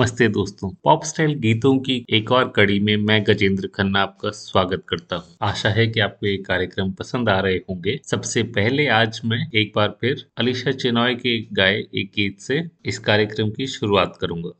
नमस्ते दोस्तों। Pop style गीतों की एक और कड़ी में मैं गजेंद्र खन्ना आपका स्वागत करता हूँ। आशा है कि आपको ये कार्यक्रम पसंद आ रहे होंगे। सबसे पहले आज मैं एक बार फिर अलीशा चिनॉय के गाए एक गीत से इस कार्यक्रम की शुरुआत करूँगा।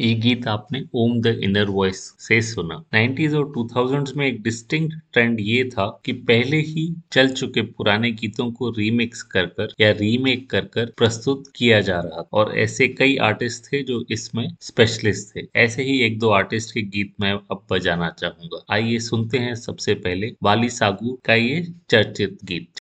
ये गीत आपने ओम द इनर वॉइस से सुना। 90s और 2000s में एक डिस्टिंक्ट ट्रेंड ये था कि पहले ही चल चुके पुराने गीतों को रीमिक्स कर कर या रीमेक कर कर प्रस्तुत किया जा रहा था। और ऐसे कई आर्टिस्ट थे जो इसमें स्पेशलिस्ट थे। ऐसे ही एक दो आर्टिस्ट के गीत मैं अब बजाना चाहूँगा। आइए सुनते हैं सबसे पहले वाली सागू का ये चर्चित गीत।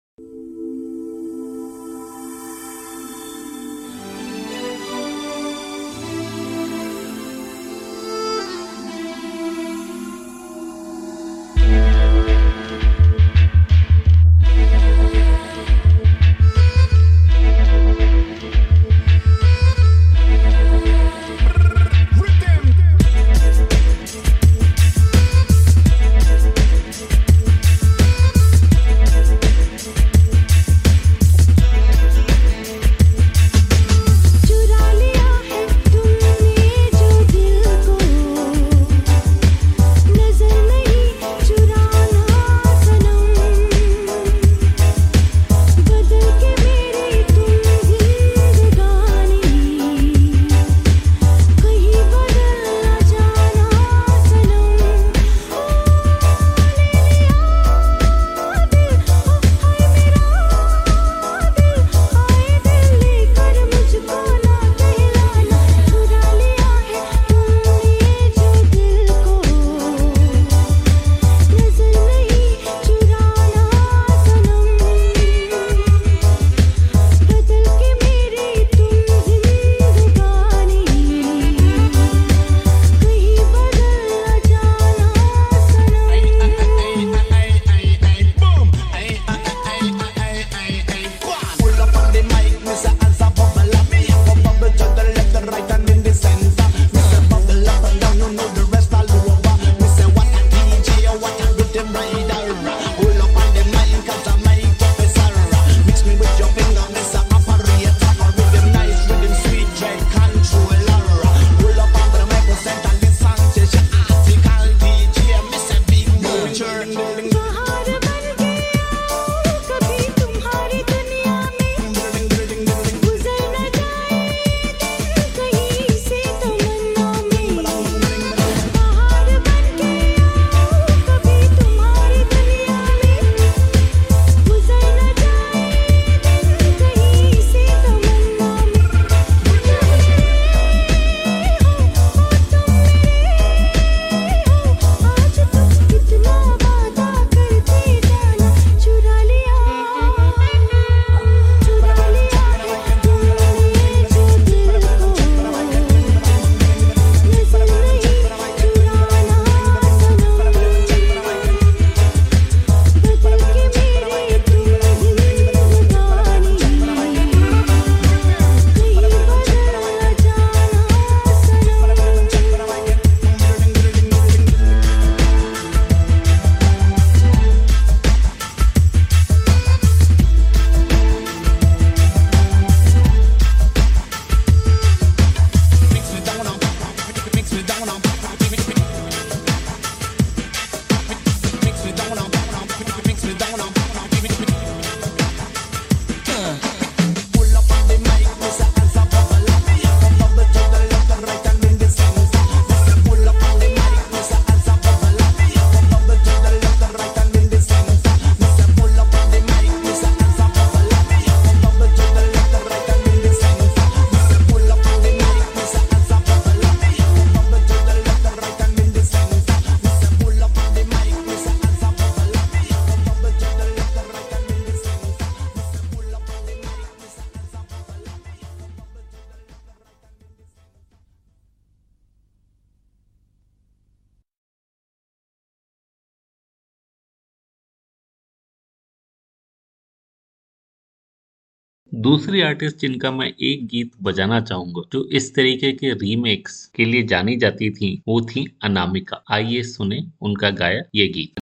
दूसरी आर्टिस्ट जिनका मैं एक गीत बजाना चाहूँगा, जो इस तरीके के रीमेक्स के लिए जानी जाती थी, वो थी अनामिका। आइए सुने उनका गाया ये गीत।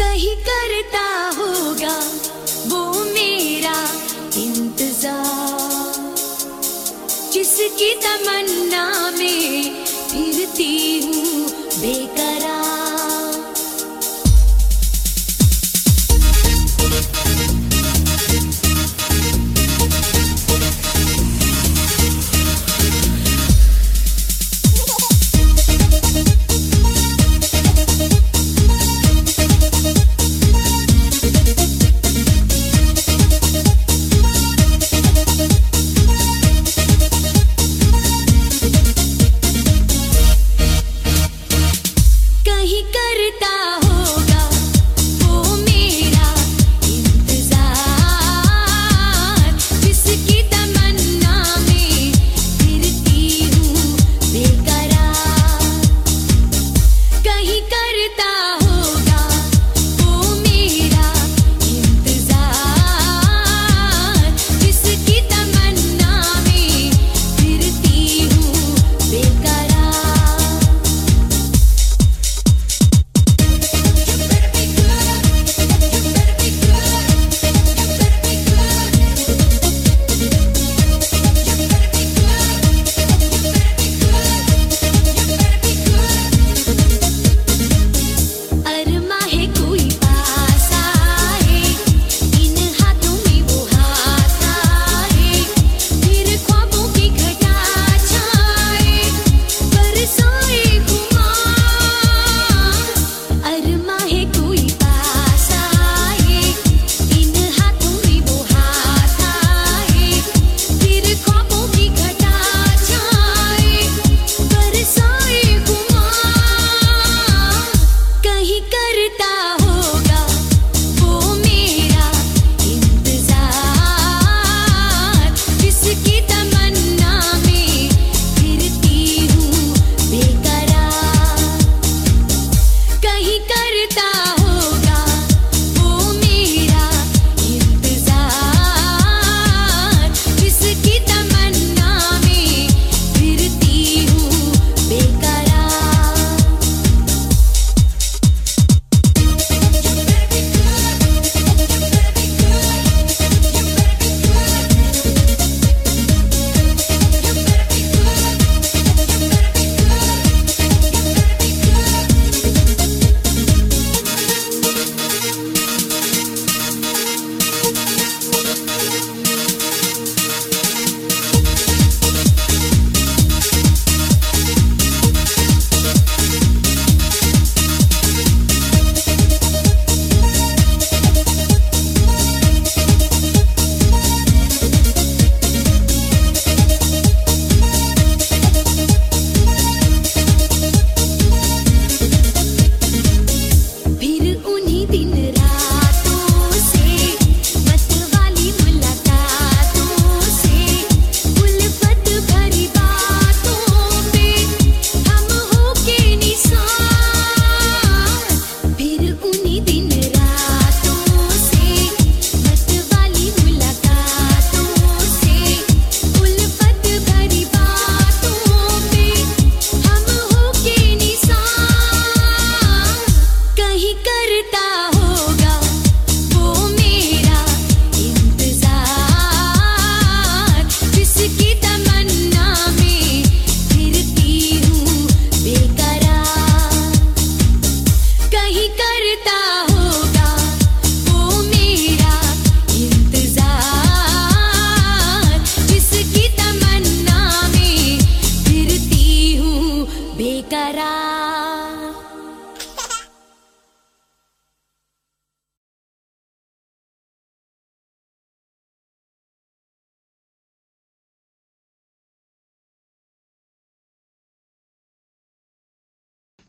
कहीं करता होगा वो मेरा इंतज़ार। जिसकी तमन्ना में फिरती हूँ बेकरार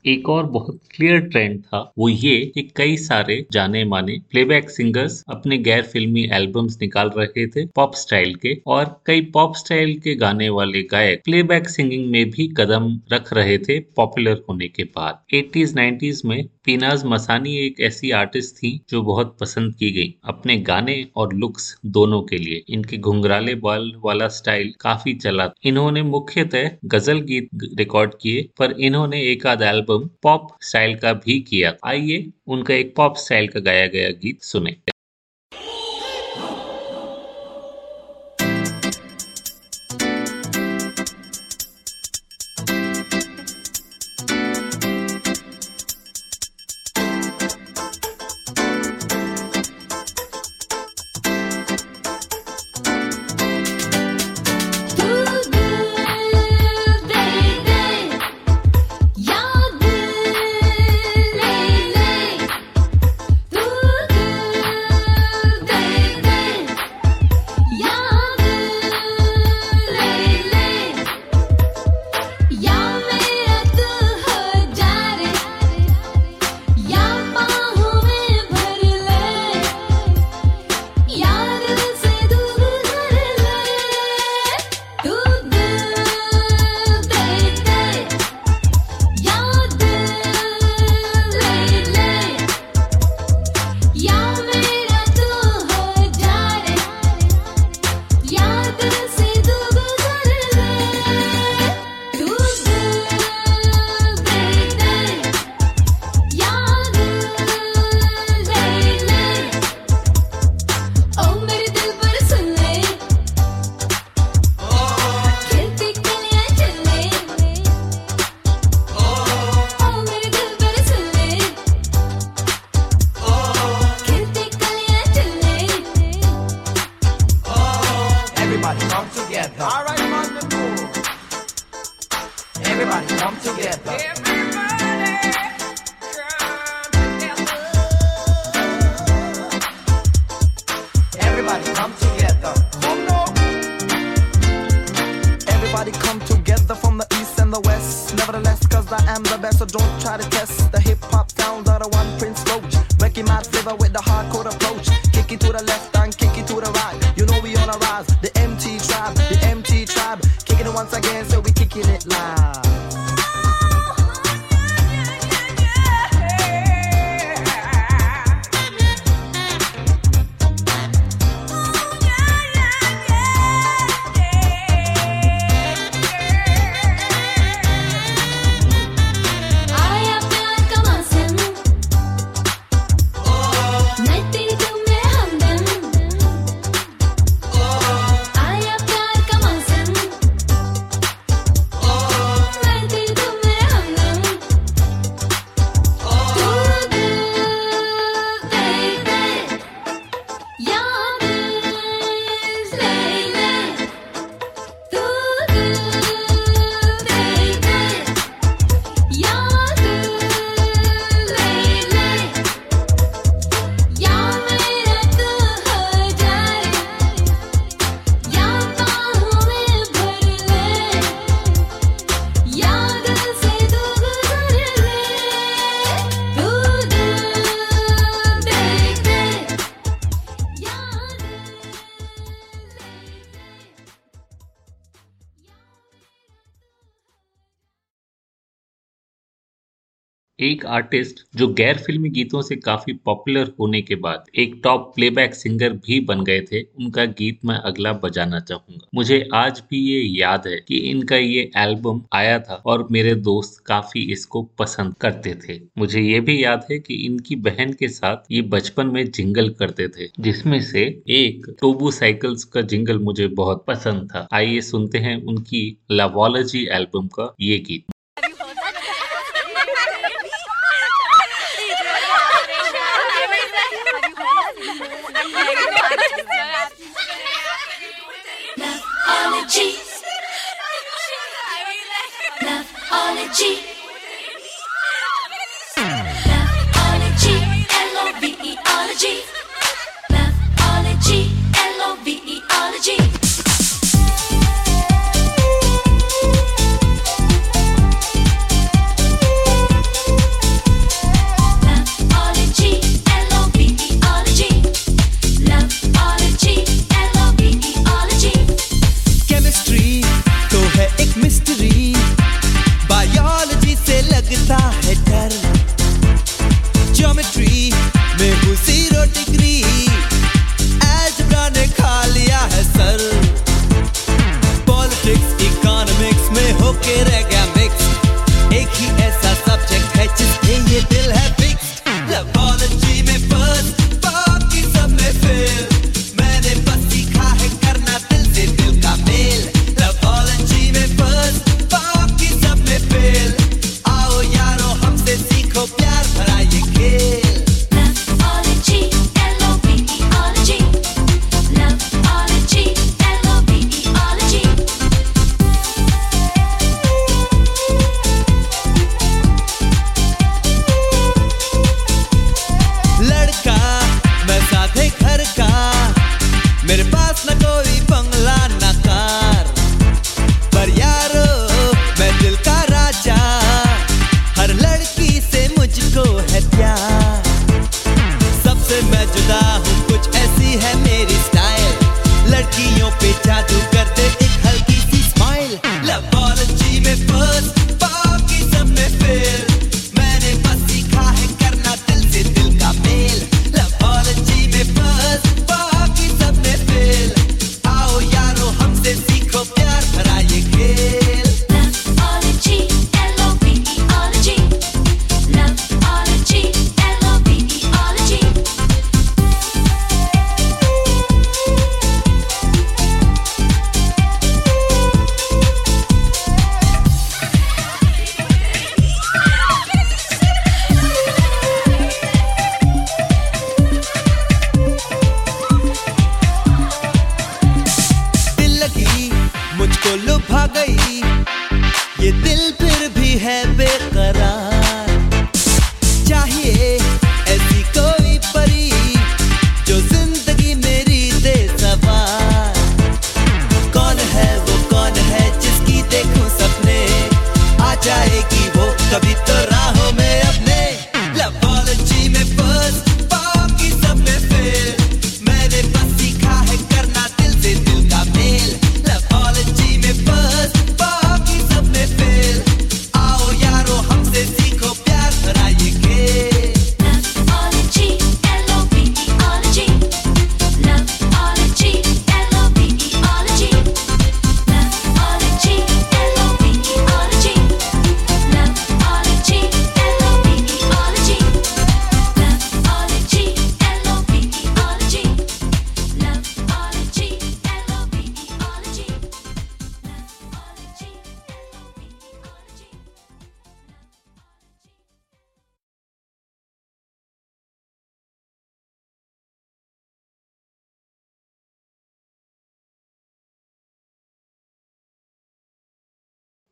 एक और बहुत क्लियर ट्रेंड था, वो ये कि कई सारे जाने माने प्लेबैक सिंगर्स अपने गैर फिल्मी एल्बम्स निकाल रहे थे पॉप स्टाइल के और कई पॉप स्टाइल के गाने वाले गायक प्लेबैक सिंगिंग में भी कदम रख रहे थे पॉपुलर होने के बाद। 80s 90s में पीनाज मसानी एक ऐसी आर्टिस्ट थी जो बहुत पसंद की गई अपने गाने और लुक्स दोनों के लिए। इनके घुंघराले बाल वाला स्टाइल काफ़ी चला। इन्होंने मुख्यतः गज़ल गीत रिकॉर्ड किए, पर इन्होंने एक आध एल्बम पॉप स्टाइल का भी किया। आइए उनका एक पॉप स्टाइल का गाया गया गीत सुने। come together. All right. Everybody come together. एक आर्टिस्ट जो गैर फिल्मी गीतों से काफ़ी पॉपुलर होने के बाद एक टॉप प्लेबैक सिंगर भी बन गए थे, उनका गीत मैं अगला बजाना चाहूँगा। मुझे आज भी ये याद है कि इनका ये एल्बम आया था और मेरे दोस्त काफ़ी इसको पसंद करते थे। मुझे ये भी याद है कि इनकी बहन के साथ ये बचपन में जिंगल करते थे, जिसमें से एक टोबू साइकिल्स का जिंगल मुझे बहुत पसंद था। आइए सुनते हैं उनकी लवोलॉजी एल्बम का ये गीत।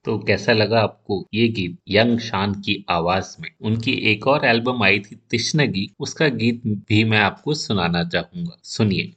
तो कैसा लगा आपको ये गीत यंग शान की आवाज़ में? उनकी एक और एल्बम आई थी तिश्नगी, उसका गीत भी मैं आपको सुनाना चाहूँगा। सुनिए।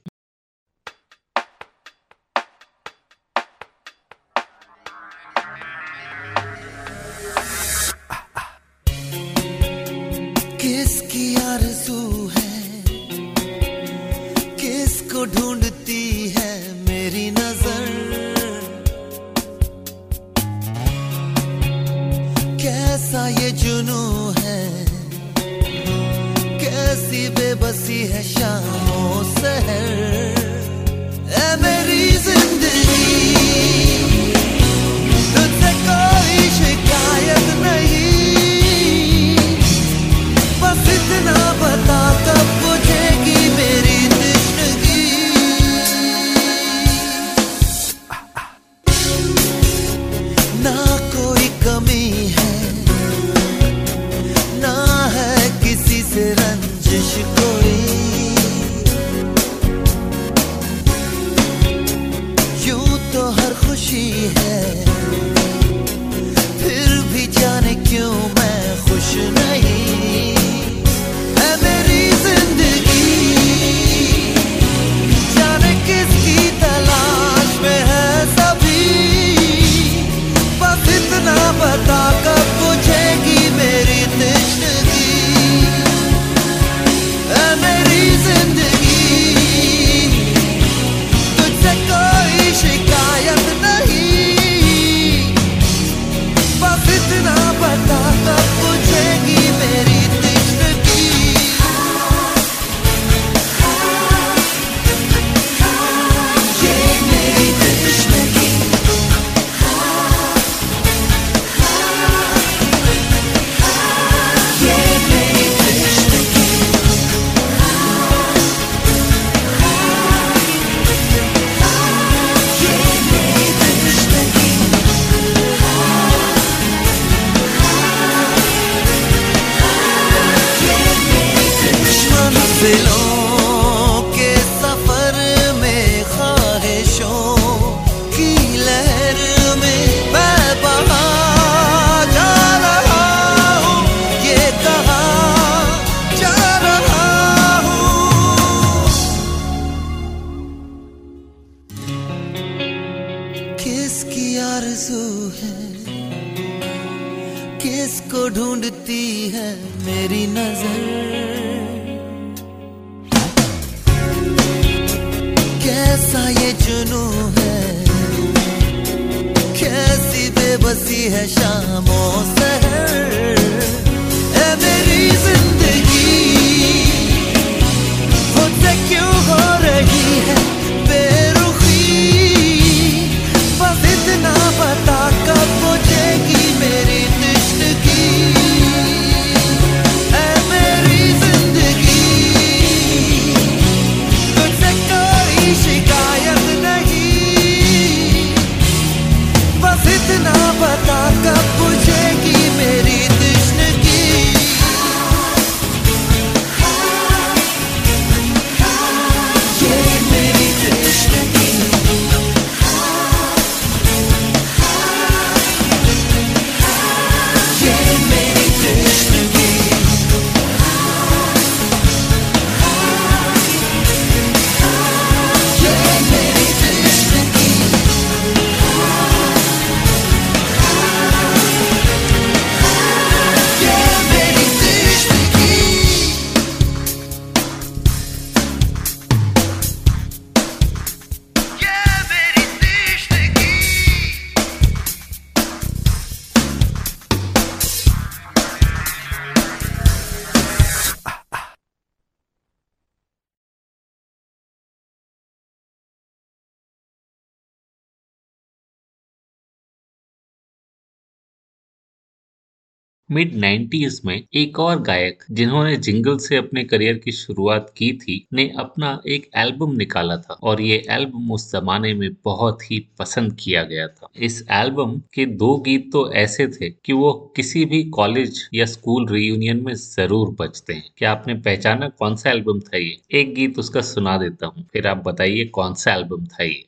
मिड नाइन्टीज में एक और गायक, जिन्होंने जिंगल से अपने करियर की शुरुआत की थी, ने अपना एक एल्बम निकाला था। और ये एल्बम उस जमाने में बहुत ही पसंद किया गया था। इस एल्बम के दो गीत तो ऐसे थे कि वो किसी भी कॉलेज या स्कूल रियूनियन में ज़रूर बचते हैं। क्या आपने पहचाना कौन सा एल्बम था ये? एक गीत उसका सुना देता हूँ। फिर आप बताइए कौन सा एल्बम था ये?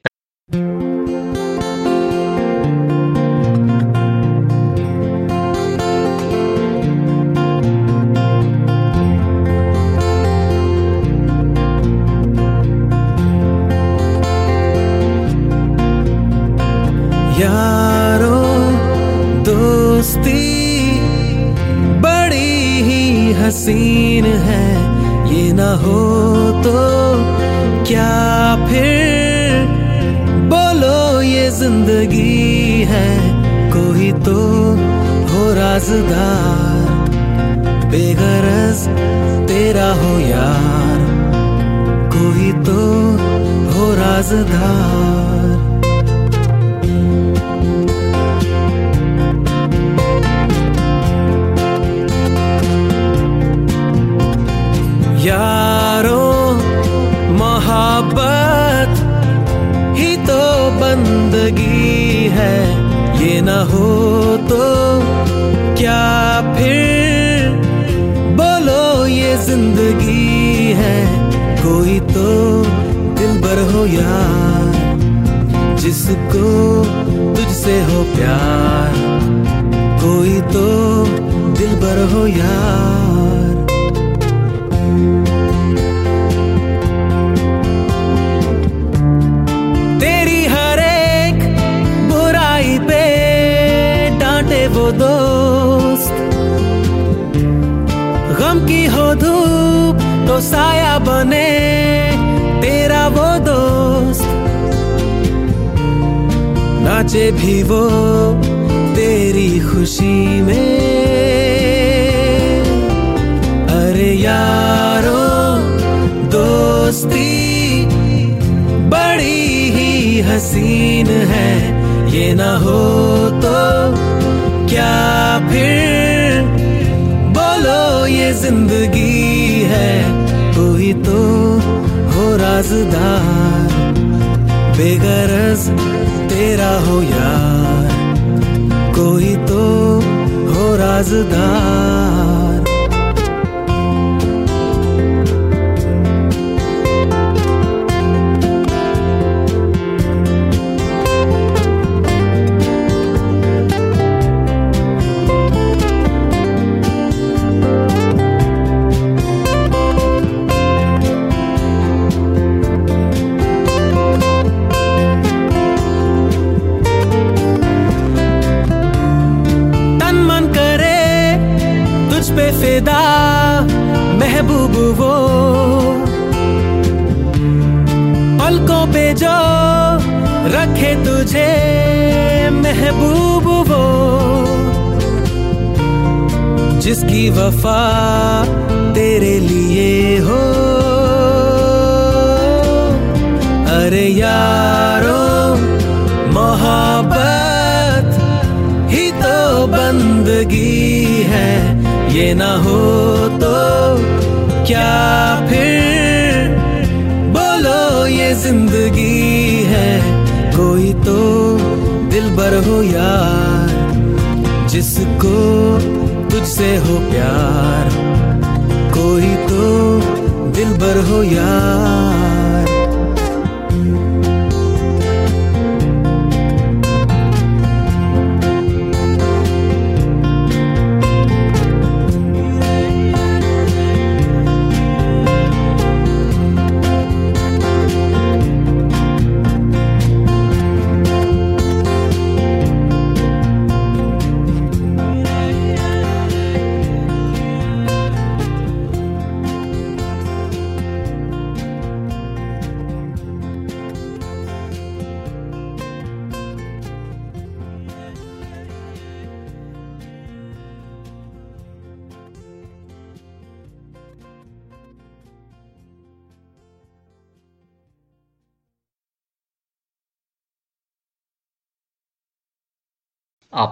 फिदा महबूब वो। पलकों पे जो रखे तुझे महबूब वो। जिसकी वफा तेरे लिए हो। अरे यारो, मोहब्बत ही तो बंदगी। ये ना हो तो क्या फिर? बोलो ये ज़िंदगी है, कोई तो दिल बर हो यार। जिसको तुझसे हो प्यार, कोई तो दिल बर हो यार।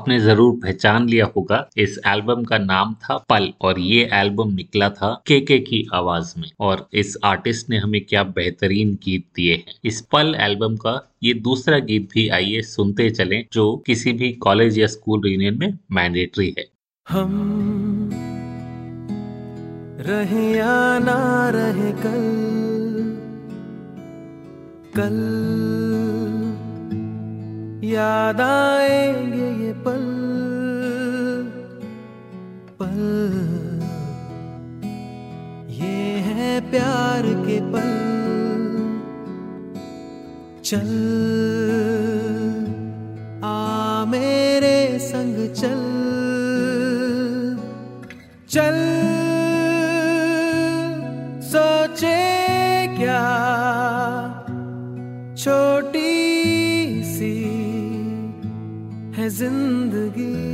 आपने ज़रूर पहचान लिया होगा, इस एल्बम का नाम था पल, और ये एल्बम निकला था केके की आवाज़ में। और इस आर्टिस्ट ने हमें क्या बेहतरीन गीत दिए हैं। इस पल एल्बम का ये दूसरा गीत भी आइए सुनते चलें, जो किसी भी कॉलेज या स्कूल यूनियन में मैंडेटरी है। हम रहे या ना रहे कल कल याद आएँगे ये पल पल। ये है प्यार के पल। चल, आ मेरे संग चल। चल। है ज़िंदगी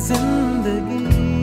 ज़िंदगी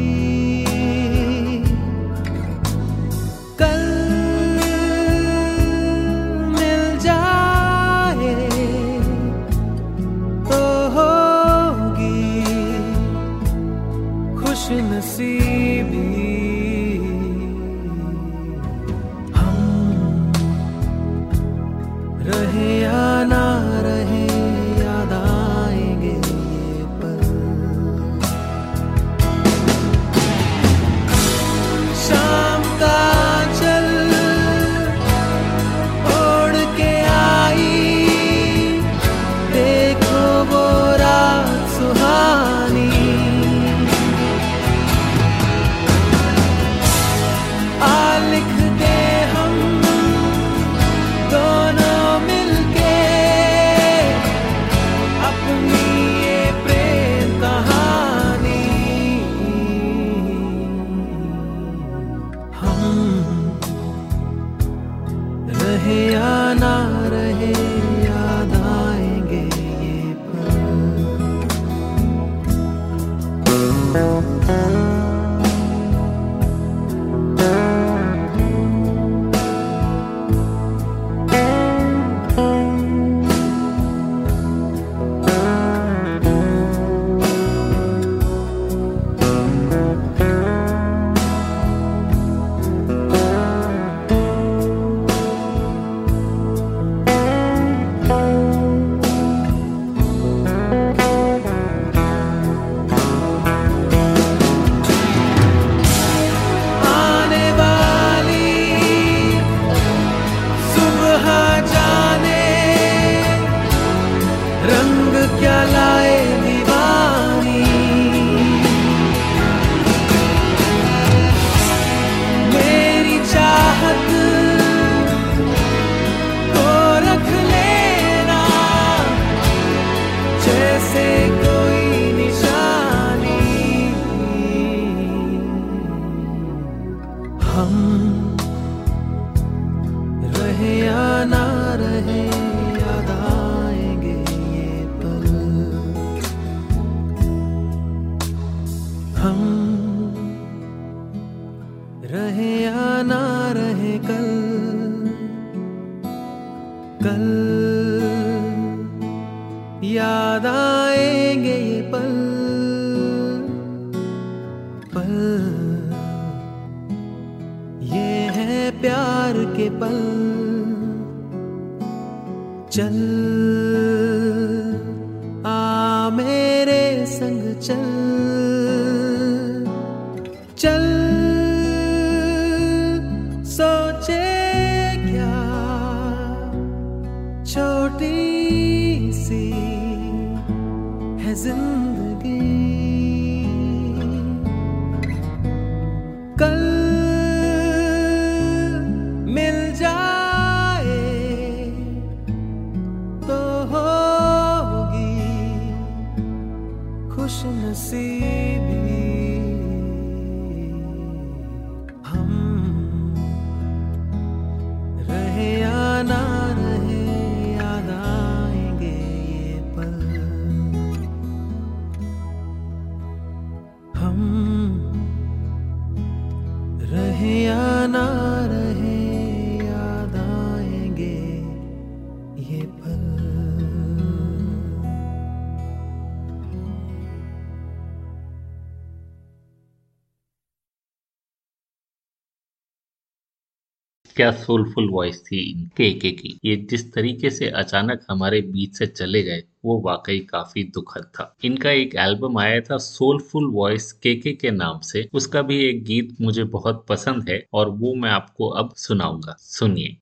क्या सोलफुल वॉइस थी के के की? ये जिस तरीके से अचानक हमारे बीच से चले गए, वो वाकई काफ़ी दुखद था। इनका एक एल्बम आया था सोलफुल वॉइस के के के नाम से। उसका भी एक गीत मुझे बहुत पसंद है और वो मैं आपको अब सुनाऊँगा। सुनिए।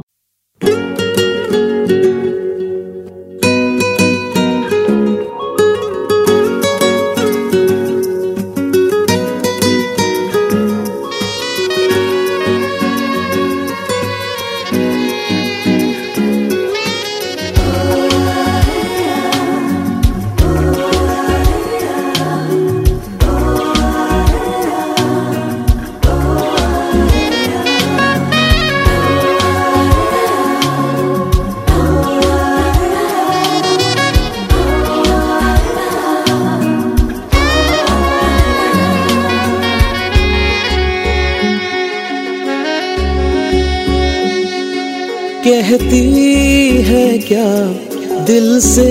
दिल से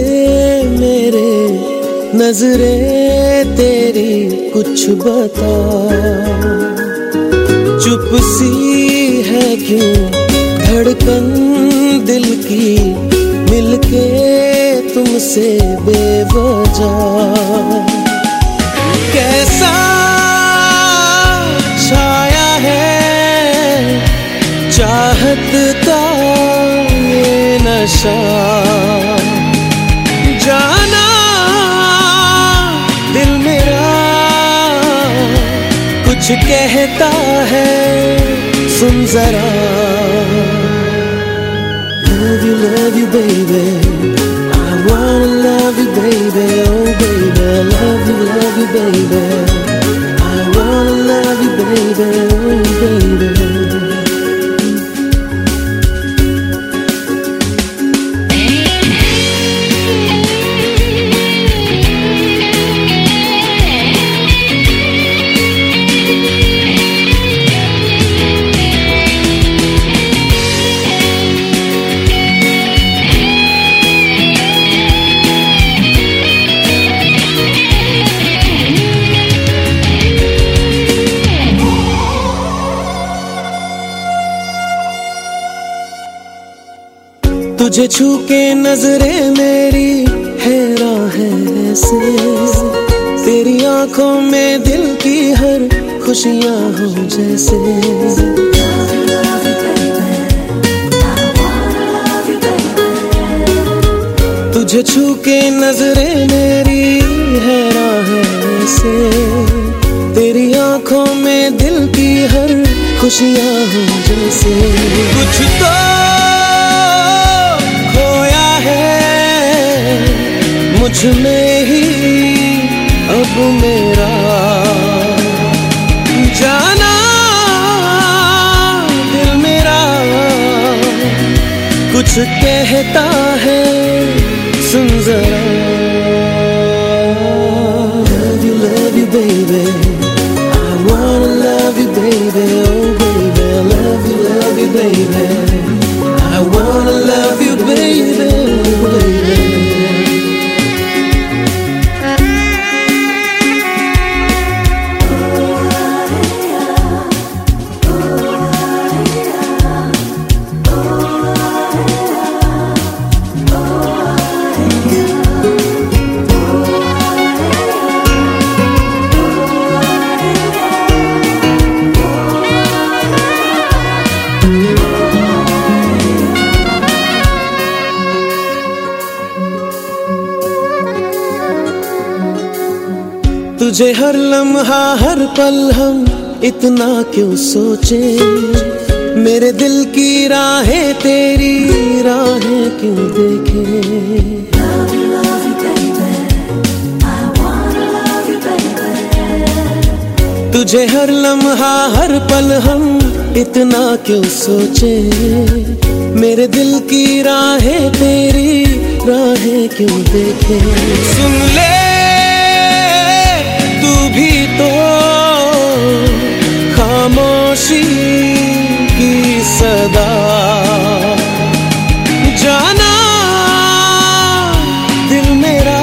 मेरे नजरे तेरी कुछ बता। चुप सी है क्यों धड़कन दिल की मिलके तुमसे बेवजह? कैसा छाया है चाहत नशा जाना दिल मेरा कुछ कहता है सुन जरा Love you, love you, baby. I wanna love you, baby. Oh, baby, love you, love you, baby. तुझे छू के नजरे मेरी हैरान है ऐसे तेरी आँखों में दिल की हर खुशियाँ हो जैसे। तुझे छू के नजरे मेरी हैरा है ऐसे तेरी आँखों में दिल की हर खुशियाँ हो जैसे। कुछ तो मुझमें ही अब मेरा जाना दिल मेरा कुछ कहता है सुन जरा Love you, love you, baby. I wanna love you, baby. Oh, baby, love you, love you, baby. I wanna तुझे हर लम्हा, हर पल हम इतना क्यों सोचे? मेरे दिल की राहें तेरी राहें क्यों देखें? तुझे हर लम्हा, हर पल हम इतना क्यों सोचे? मेरे दिल की राहें तेरी राहें क्यों देखे? सुन ले तू भी तो खामोशी की सदा। जाना दिल मेरा,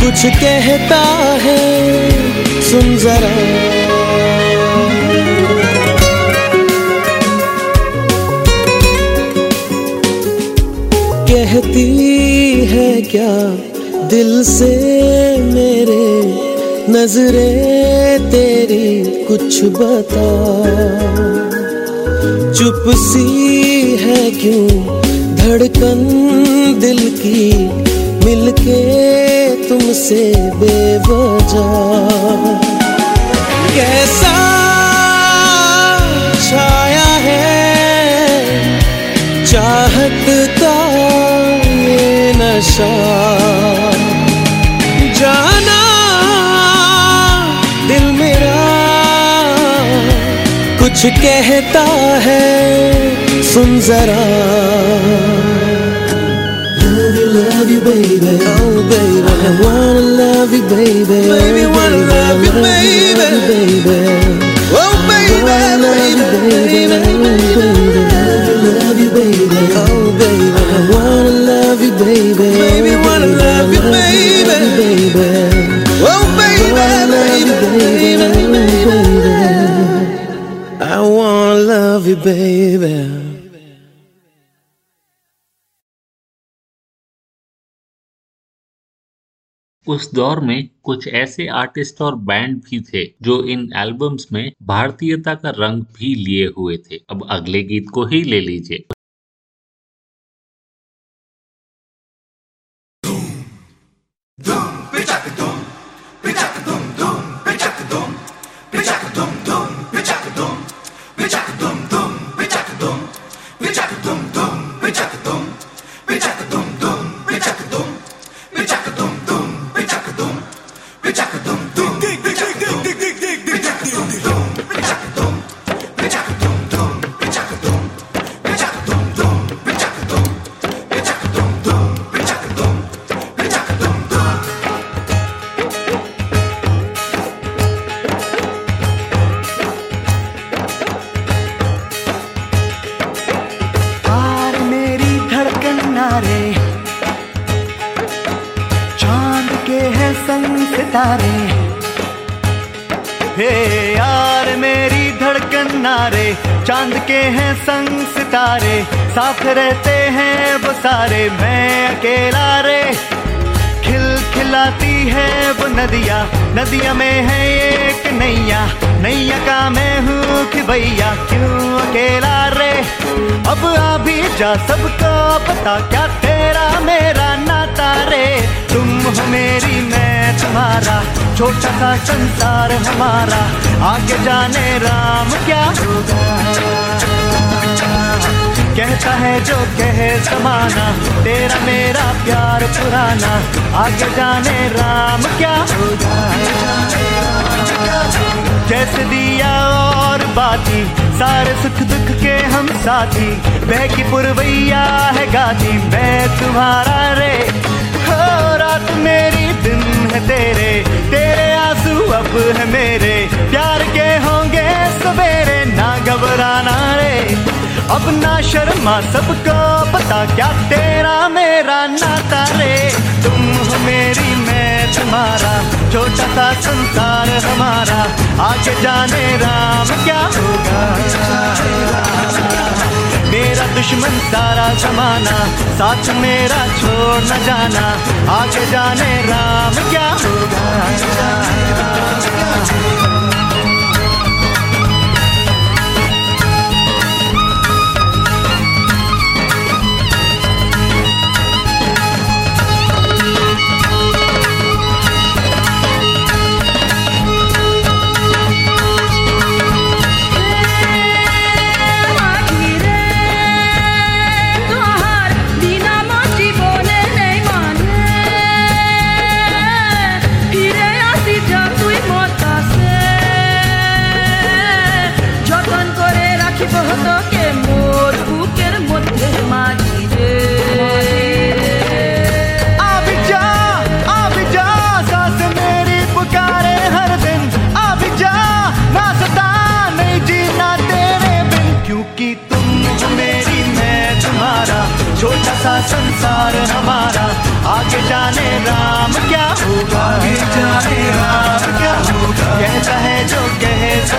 कुछ कहता है, सुन जरा। कहती है क्या दिल से मेरे नजरे तेरी कुछ बता। चुप सी है क्यों धड़कन दिल की मिलके तुमसे बेवजह? कैसा छाया है, चाहत का ये नशा। जाना दिल मेरा कुछ कहता है सुन जरा Love you, love you, baby. Oh, baby. I wanna love you, baby. Baby, oh, wanna love you, baby. baby. Oh, baby, baby, love you, baby. Oh, baby. Baby, wanna love you, baby. Oh, baby, baby, I wanna love you, baby. उस दौर में कुछ ऐसे artist और band भी थे जो इन albums में भारतीयता का रंग भी लिए हुए थे अब अगले गीत को ही ले लीजिए हमारा, आगे जाने राम क्या? कहता है जो कहे समाना, तेरा मेरा प्यार पुराना, आगे जाने राम क्या? जैसे दिया और बाती, सारे सुख दुख के हम साथी, बह की पुरवैया है गाती, मैं तुम्हारा रे, हो रात मेरी दिन है तेरे तेरे आँसू अब है मेरे। प्यार के होंगे सवेरे, ना घबराना रे। अब ना शर्मा सबको पता क्या तेरा मेरा नाता रे। तुम हो मेरी मैं तुम्हारा छोटा सा संसार हमारा। आगे जाने राम क्या होगा? मेरा दुश्मन सारा जमाना साथ मेरा छोड़ न जाना। आगे जाने राम क्या होगा?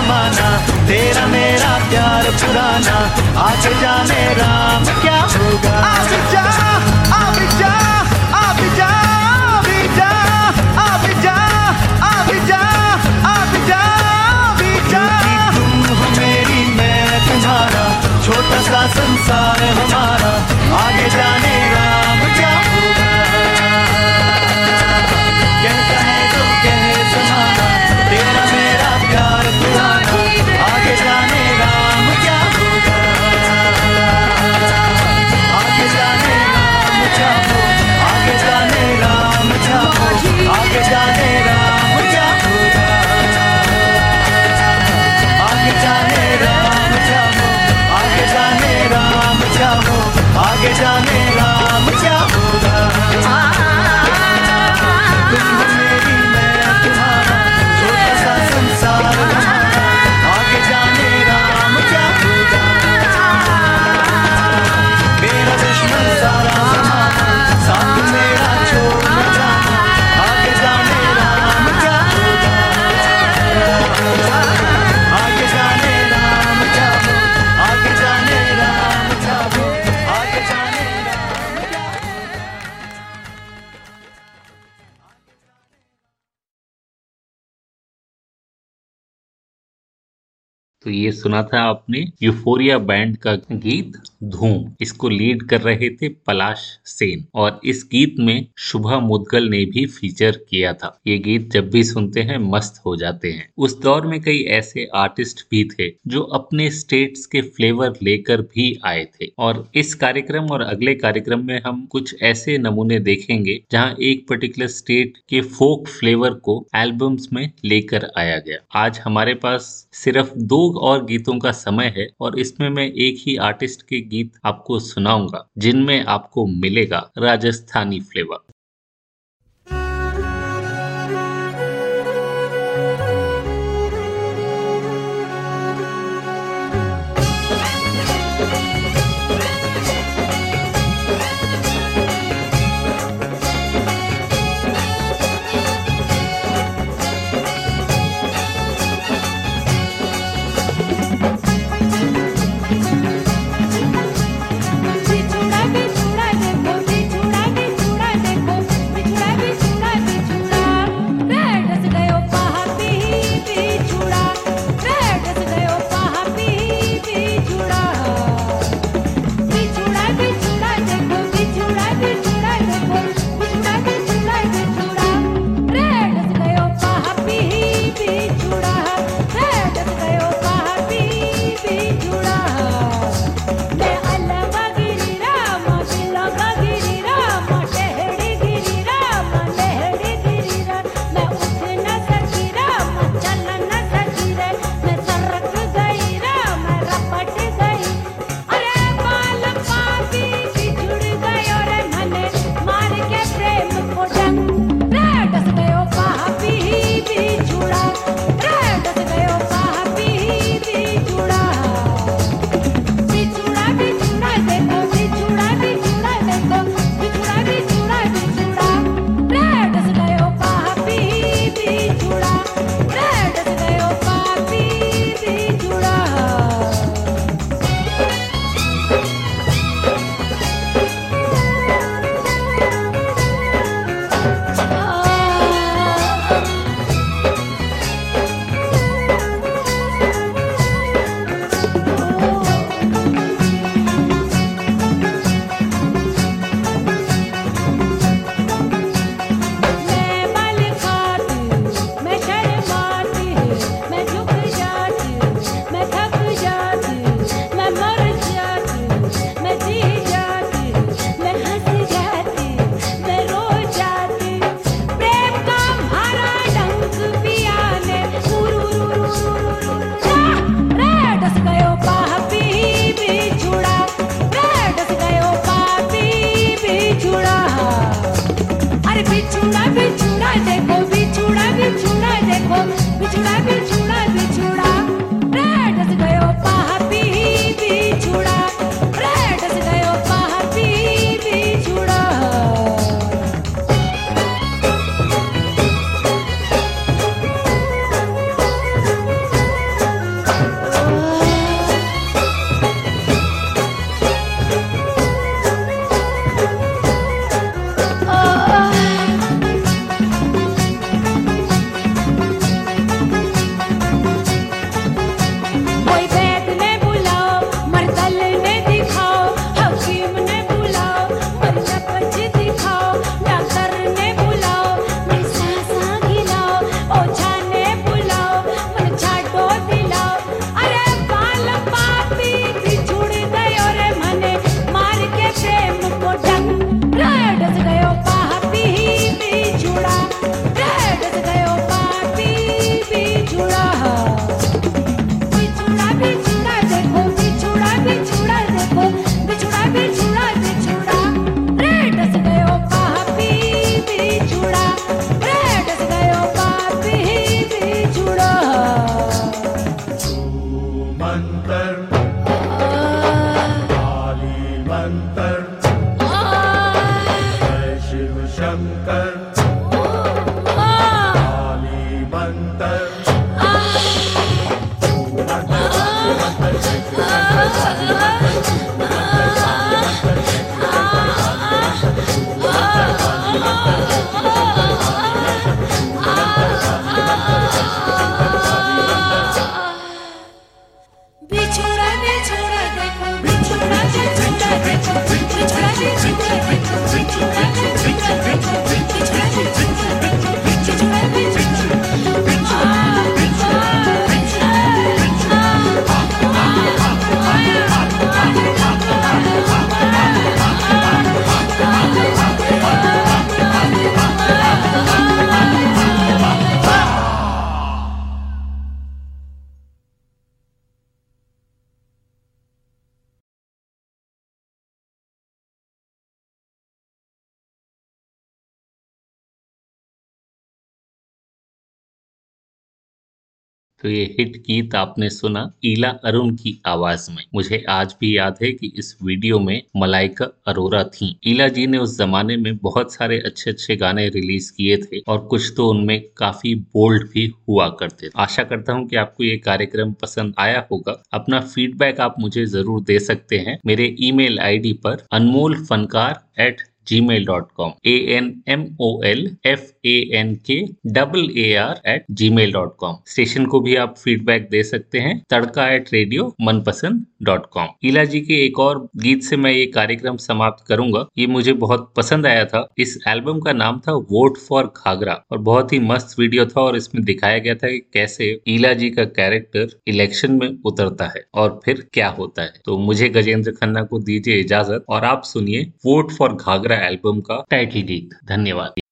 जमाना तेरा मेरा प्यार पुराना आज जाने राम क्या होगा? आज जा जा जा जा मैं छोटा सा संसार हमारा आगे जाने que ya सुना था आपने यूफोरिया बैंड का गीत धूम। इसको लीड कर रहे थे पलाश सेन। और इस गीत में शुभा मुदगल ने भी फीचर किया था। ये गीत जब भी सुनते हैं, मस्त हो जाते हैं। उस दौर में कई ऐसे आर्टिस्ट भी थे, जो अपने स्टेट्स के फ्लेवर लेकर भी आए थे। और इस कार्यक्रम और अगले कार्यक्रम में हम कुछ ऐसे नमूने देखेंगे, जहाँ एक पर्टिकुलर स्टेट के फोक फ्लेवर को एल्बम्स में लेकर आया गया। आज हमारे पास सिर्फ़ दो और गीतों का समय है और इसमें मैं एक ही आर्टिस्ट के गीत आपको सुनाऊँगा, जिनमें आपको मिलेगा राजस्थानी फ्लेवर मंतर काली मंतर तो ये हिट गीत आपने सुना ईला अरुण की आवाज़ में। मुझे आज भी याद है कि इस वीडियो में मलाइका अरोरा थी। ईला जी ने उस जमाने में बहुत सारे अच्छे अच्छे गाने रिलीज़ किए थे और कुछ तो उनमें काफ़ी बोल्ड भी हुआ करते थे। आशा करता हूँ कि आपको ये कार्यक्रम पसंद आया होगा। अपना फीडबैक आप मुझे ज़रूर दे सकते हैं। मेरे ई मेल पर Anmol Fankaar at G mail dot com A N M O L F A N K double A R at G mail dot com station को भी आप फीडबैक दे सकते हैं। Tadka at radio Manpasand dot com Ila ji के एक और गीत से मैं ये कार्यक्रम समाप्त करूँगा। ये मुझे बहुत पसंद आया था। इस एल्बम का नाम था वोट फॉर घाघरा और बहुत ही मस्त वीडियो था और इसमें दिखाया गया था कि कैसे इला जी का कैरेक्टर इलेक्शन में उतरता है और फिर क्या होता है। तो मुझे गजेंद्र खन्ना को दीजिए इजाज़त और आप सुनिए वोट फॉर घाघरा एल्बम का टाइटल गीत। धन्यवाद।